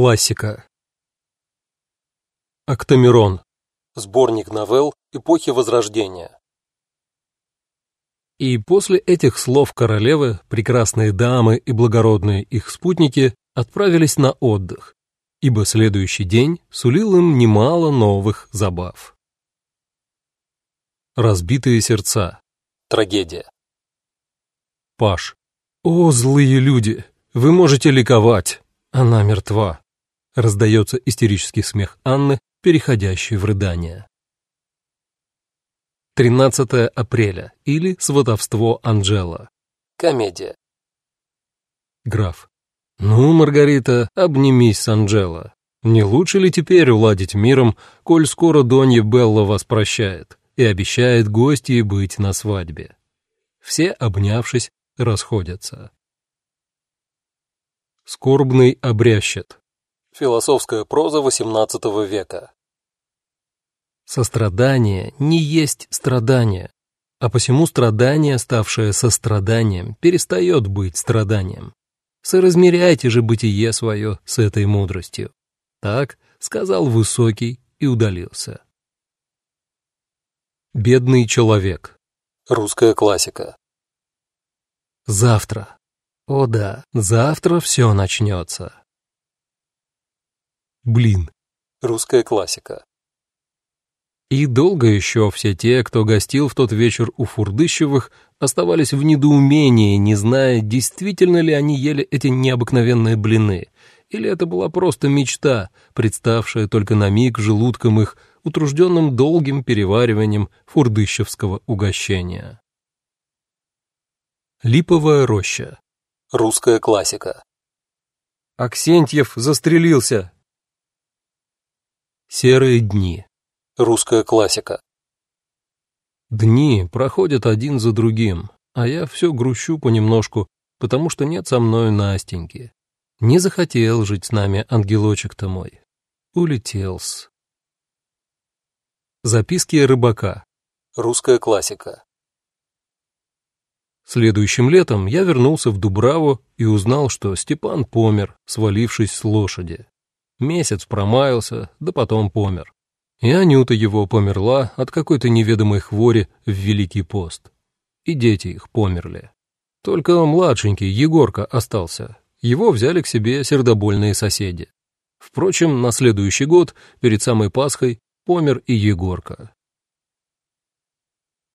Классика. Октамирон. Сборник новелл эпохи Возрождения. И после этих слов королевы, прекрасные дамы и благородные их спутники отправились на отдых, ибо следующий день сулил им немало новых забав. Разбитые сердца. Трагедия. Паш. О, злые люди, вы можете ликовать. Она мертва. Раздается истерический смех Анны, переходящий в рыдание. 13 апреля или Сватовство Анжела. Комедия. Граф. Ну, Маргарита, обнимись с Анжела. Не лучше ли теперь уладить миром, коль скоро Донья Белла вас прощает и обещает гостьей быть на свадьбе? Все, обнявшись, расходятся. Скорбный обрящет. Философская проза XVIII века. Сострадание не есть страдание, а посему страдание, ставшее состраданием, перестает быть страданием. Соразмеряйте же бытие свое с этой мудростью. Так сказал Высокий и удалился. Бедный человек. Русская классика. Завтра. О да, завтра все начнется. Блин. Русская классика. И долго еще все те, кто гостил в тот вечер у Фурдыщевых, оставались в недоумении, не зная, действительно ли они ели эти необыкновенные блины, или это была просто мечта, представшая только на миг желудком их, утружденным долгим перевариванием фурдыщевского угощения. Липовая роща Русская классика. Аксентьев застрелился. Серые дни. Русская классика. Дни проходят один за другим, а я все грущу понемножку, потому что нет со мной Настеньки. Не захотел жить с нами ангелочек-то мой. Улетел-с. Записки рыбака. Русская классика. Следующим летом я вернулся в Дубраву и узнал, что Степан помер, свалившись с лошади. Месяц промаялся, да потом помер. И Анюта его померла от какой-то неведомой хвори в Великий пост. И дети их померли. Только младшенький Егорка остался. Его взяли к себе сердобольные соседи. Впрочем, на следующий год, перед самой Пасхой, помер и Егорка.